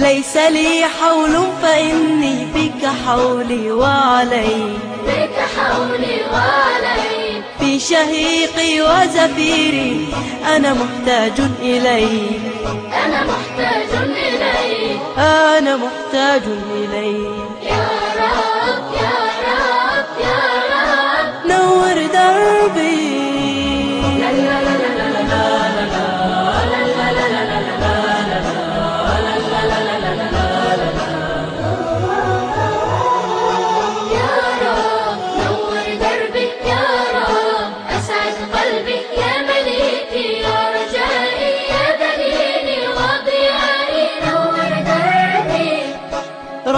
ليس لي حول فإني بك حولي وعلي. بك حولي وعلي. في شهيقي وزفيري أنا محتاج إليك أنا محتاج إليك أنا محتاج إليك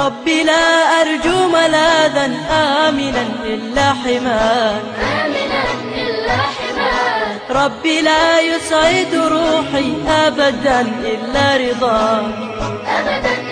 ربي لا أرجو ملاذا آمنا إلا حماك آمنا ربي لا يسعد روحي أبدا إلا رضاك أبدا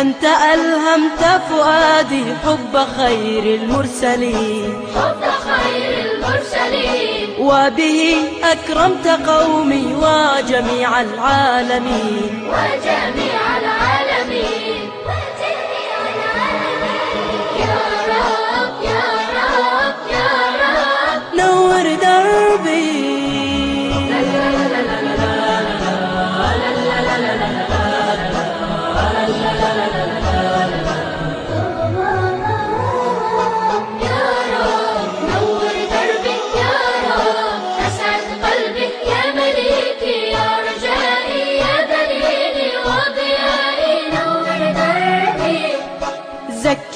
أنت ألهمت فؤادي حب خير المرسلين. حب خير المرسلين. وبه أكرمت قومي وجميع العالمين. وجميع العالمين.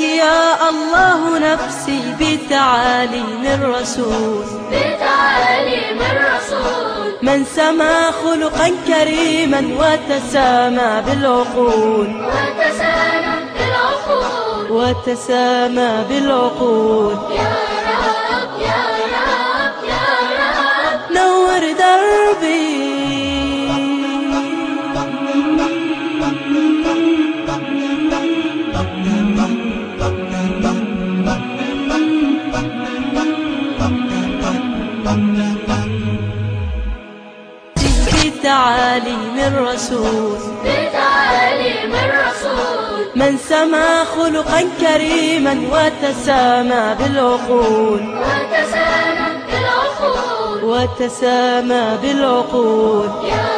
يا الله نفسي بتعاليم الرسول. بتعاليم الرسول. من سما خلقا كريما وتسامى بالعقول. وتسامى بالعقول. وتسامى بالعقول. يا رب يا رب يا رب. نور دربي بتعاليم الرسول بتعاليم الرسول من سما خلقا كريما وتسامى بالعقول. وتسامى بالعقول. وتسامى بالعقول. يا